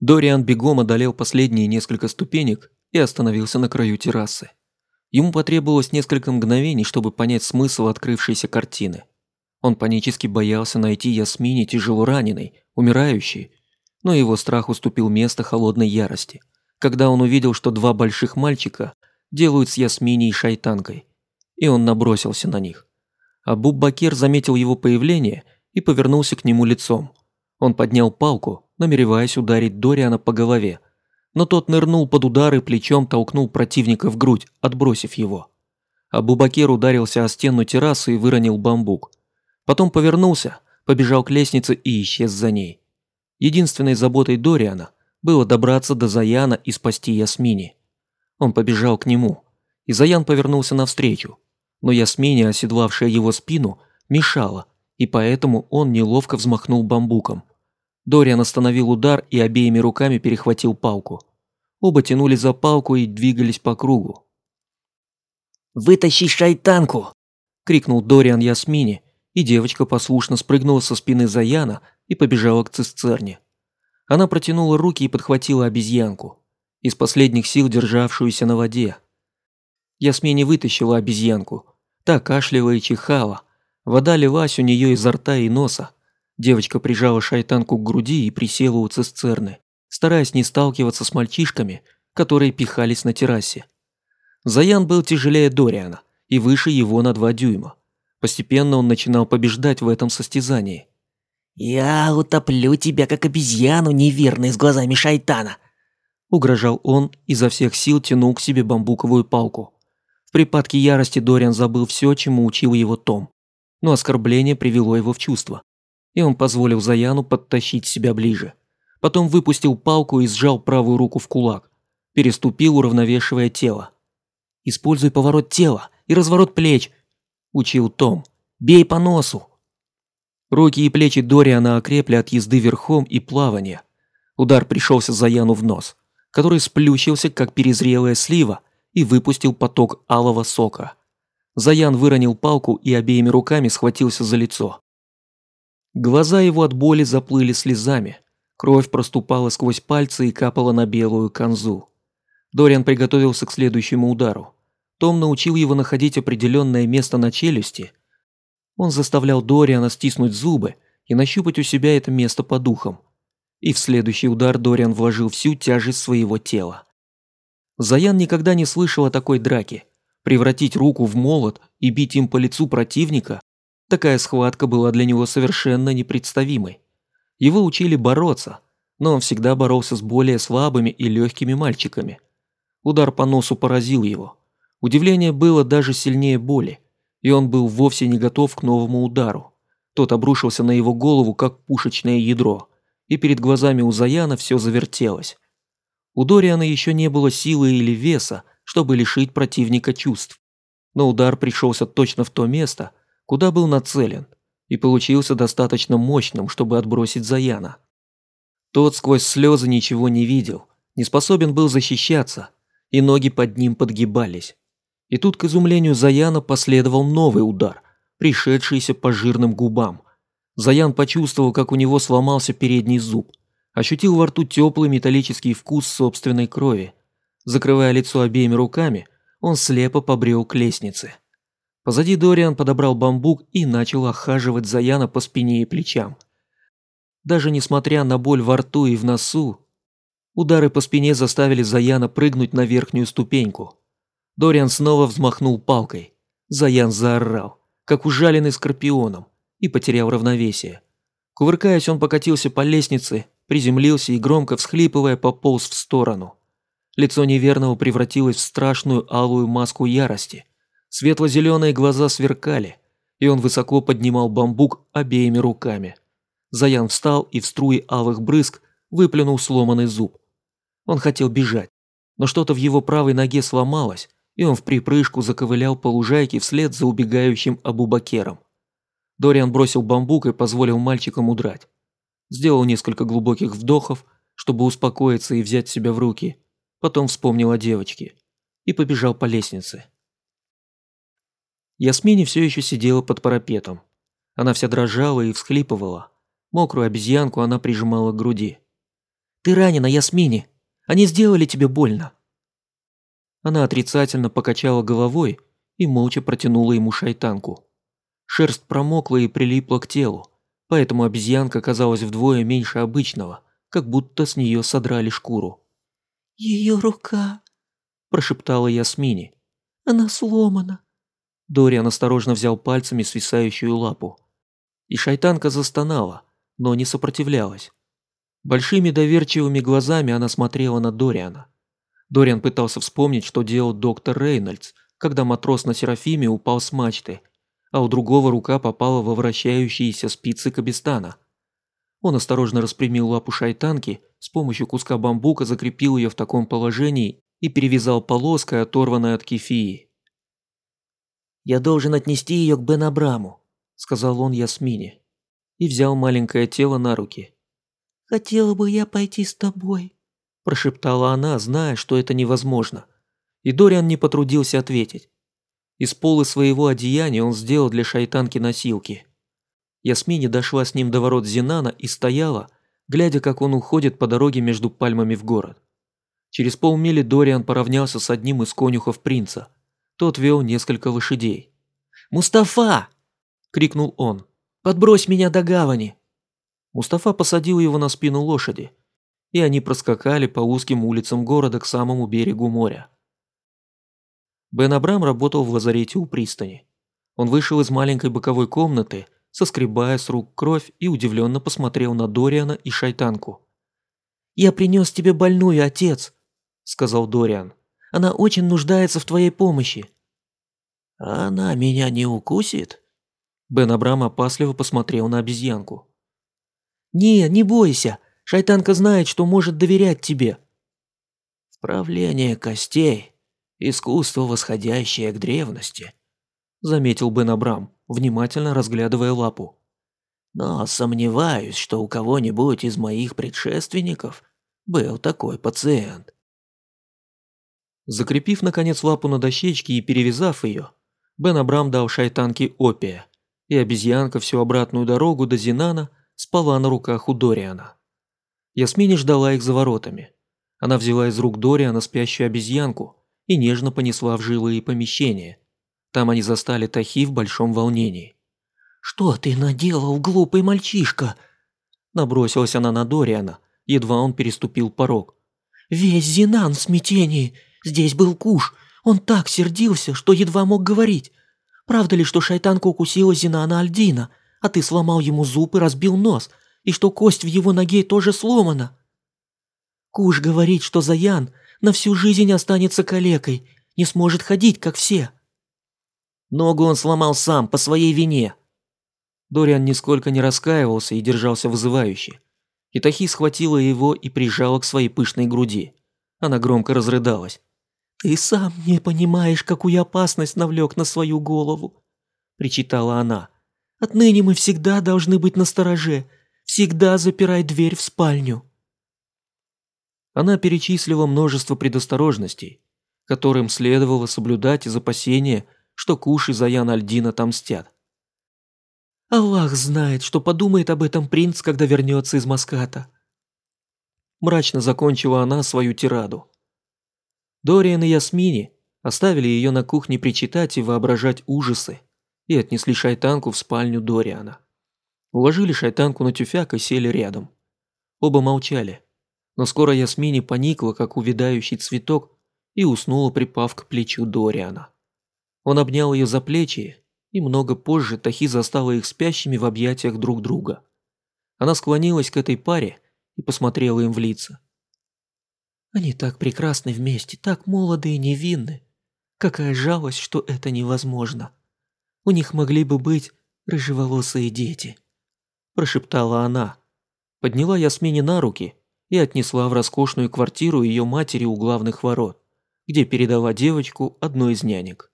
Дориан бегом одолел последние несколько ступенек и остановился на краю террасы. Ему потребовалось несколько мгновений, чтобы понять смысл открывшейся картины. Он панически боялся найти Ясмини тяжело раненой, умирающей, но его страх уступил место холодной ярости, когда он увидел, что два больших мальчика делают с Ясмини и шайтанкой, и он набросился на них. Абу Бакир заметил его появление и повернулся к нему лицом. Он поднял палку, намереваясь ударить Дориана по голове, но тот нырнул под удар и плечом толкнул противника в грудь, отбросив его. Абу-Бакир ударился о стену террасы и выронил бамбук. Потом повернулся, побежал к лестнице и исчез за ней. Единственной заботой Дориана было добраться до Заяна и спасти Ясмини. Он побежал к нему, и Заян повернулся навстречу, но Ясмини, оседлавшая его спину, мешала, и поэтому он неловко взмахнул бамбуком. Дориан остановил удар и обеими руками перехватил палку. Оба тянули за палку и двигались по кругу. «Вытащи шайтанку!» – крикнул Дориан Ясмине, и девочка послушно спрыгнула со спины Заяна и побежала к цистерне. Она протянула руки и подхватила обезьянку, из последних сил державшуюся на воде. Ясмине вытащила обезьянку, та кашляла и чихала, вода лилась у нее изо рта и носа. Девочка прижала шайтанку к груди и присела у цистерны, стараясь не сталкиваться с мальчишками, которые пихались на террасе. Заян был тяжелее Дориана и выше его на два дюйма. Постепенно он начинал побеждать в этом состязании. «Я утоплю тебя, как обезьяну, неверной с глазами шайтана!» Угрожал он, изо всех сил тянул к себе бамбуковую палку. В припадке ярости Дориан забыл все, чему учил его Том. Но оскорбление привело его в чувство и он позволил Заяну подтащить себя ближе. Потом выпустил палку и сжал правую руку в кулак. Переступил, уравновешивая тело. «Используй поворот тела и разворот плеч», – учил Том. «Бей по носу». Руки и плечи Дориана окрепли от езды верхом и плавания. Удар пришелся Заяну в нос, который сплющился, как перезрелая слива, и выпустил поток алого сока. Заян выронил палку и обеими руками схватился за лицо. Глаза его от боли заплыли слезами. Кровь проступала сквозь пальцы и капала на белую канзу. Дориан приготовился к следующему удару. Том научил его находить определенное место на челюсти. Он заставлял Дориана стиснуть зубы и нащупать у себя это место по духам. И в следующий удар Дориан вложил всю тяжесть своего тела. Заян никогда не слышал о такой драке. Превратить руку в молот и бить им по лицу противника Такая схватка была для него совершенно непредставимой. Его учили бороться, но он всегда боролся с более слабыми и легкими мальчиками. Удар по носу поразил его. Удивление было даже сильнее боли, и он был вовсе не готов к новому удару. Тот обрушился на его голову, как пушечное ядро, и перед глазами у Заяна все завертелось. У Дориана еще не было силы или веса, чтобы лишить противника чувств. Но удар пришелся точно в то место, куда был нацелен, и получился достаточно мощным, чтобы отбросить Заяна. Тот сквозь слезы ничего не видел, не способен был защищаться, и ноги под ним подгибались. И тут, к изумлению Заяна, последовал новый удар, пришедшийся по жирным губам. Заян почувствовал, как у него сломался передний зуб, ощутил во рту теплый металлический вкус собственной крови. Закрывая лицо обеими руками, он слепо побрел к лестнице. Позади Дориан подобрал бамбук и начал охаживать Заяна по спине и плечам. Даже несмотря на боль во рту и в носу, удары по спине заставили Заяна прыгнуть на верхнюю ступеньку. Дориан снова взмахнул палкой. Заян заорал, как ужаленный скорпионом, и потерял равновесие. Кувыркаясь, он покатился по лестнице, приземлился и громко всхлипывая пополз в сторону. Лицо неверного превратилось в страшную алую маску ярости. Светло-зеленые глаза сверкали, и он высоко поднимал бамбук обеими руками. Заян встал и в струи алых брызг выплюнул сломанный зуб. Он хотел бежать, но что-то в его правой ноге сломалось, и он в припрыжку заковылял по лужайке вслед за убегающим Абубакером. Дориан бросил бамбук и позволил мальчикам удрать. Сделал несколько глубоких вдохов, чтобы успокоиться и взять себя в руки. Потом вспомнил о девочке и побежал по лестнице. Ясмини все еще сидела под парапетом. Она вся дрожала и всхлипывала. Мокрую обезьянку она прижимала к груди. Ты ранена, Ясмини. Они сделали тебе больно». Она отрицательно покачала головой и молча протянула ему шайтанку. Шерсть промокла и прилипла к телу, поэтому обезьянка казалась вдвое меньше обычного, как будто с нее содрали шкуру. «Ее рука», – прошептала Ясмини. «Она сломана». Дориан осторожно взял пальцами свисающую лапу. И шайтанка застонала, но не сопротивлялась. Большими доверчивыми глазами она смотрела на Дориана. Дориан пытался вспомнить, что делал доктор Рейнольдс, когда матрос на Серафиме упал с мачты, а у другого рука попала во вращающиеся спицы Кабистана. Он осторожно распрямил лапу шайтанки, с помощью куска бамбука закрепил ее в таком положении и перевязал полоской, оторванной от кефии. «Я должен отнести ее к Бен Абраму», – сказал он Ясмине, и взял маленькое тело на руки. «Хотела бы я пойти с тобой», – прошептала она, зная, что это невозможно. И Дориан не потрудился ответить. Из полы своего одеяния он сделал для шайтанки носилки. Ясмини дошла с ним до ворот Зинана и стояла, глядя, как он уходит по дороге между пальмами в город. Через полмили Дориан поравнялся с одним из конюхов принца. Тот вел несколько лошадей. «Мустафа!» – крикнул он. «Подбрось меня до гавани!» Мустафа посадил его на спину лошади, и они проскакали по узким улицам города к самому берегу моря. Бен Абрам работал в лазарете у пристани. Он вышел из маленькой боковой комнаты, соскребая с рук кровь и удивленно посмотрел на Дориана и шайтанку. «Я принес тебе больную, отец», – сказал Дориан. «Она очень нуждается в твоей помощи». «Она меня не укусит?» Бен Абрам опасливо посмотрел на обезьянку. «Не, не бойся. Шайтанка знает, что может доверять тебе». «Вправление костей. Искусство, восходящее к древности», – заметил Бен Абрам, внимательно разглядывая лапу. «Но сомневаюсь, что у кого-нибудь из моих предшественников был такой пациент». Закрепив, наконец, лапу на дощечке и перевязав ее, Бен Абрам дал шайтанке опия, и обезьянка всю обратную дорогу до Зинана – спала на руках у Дориана. Ясмини ждала их за воротами. Она взяла из рук Дориана спящую обезьянку и нежно понесла в жилые помещения. Там они застали Тахи в большом волнении. «Что ты наделал, глупый мальчишка?» Набросилась она на Дориана, едва он переступил порог. «Весь Зинан в смятении. Здесь был Куш. Он так сердился, что едва мог говорить. Правда ли, что шайтанка укусила Зинана Альдина? а ты сломал ему зуб и разбил нос, и что кость в его ноге тоже сломана. Куш говорит, что Заян на всю жизнь останется калекой, не сможет ходить, как все. Ногу он сломал сам, по своей вине. Дориан нисколько не раскаивался и держался вызывающе. Итахи схватила его и прижала к своей пышной груди. Она громко разрыдалась. «Ты сам не понимаешь, какую опасность навлек на свою голову», – причитала она. Отныне мы всегда должны быть настороже. Всегда запирай дверь в спальню». Она перечислила множество предосторожностей, которым следовало соблюдать из опасения, что Куш и Заян Альдин отомстят. «Аллах знает, что подумает об этом принц, когда вернется из Маската». Мрачно закончила она свою тираду. Дориан и Ясмини оставили ее на кухне причитать и воображать ужасы, и отнесли шайтанку в спальню Дориана. Уложили шайтанку на тюфяк и сели рядом. Оба молчали, но скоро Ясмини поникла, как увядающий цветок, и уснула, припав к плечу Дориана. Он обнял ее за плечи, и много позже Тахи застала их спящими в объятиях друг друга. Она склонилась к этой паре и посмотрела им в лица. «Они так прекрасны вместе, так молоды и невинны. Какая жалость, что это невозможно», у них могли бы быть рыжеволосые дети», – прошептала она. Подняла Ясмини на руки и отнесла в роскошную квартиру ее матери у главных ворот, где передала девочку одной из нянек.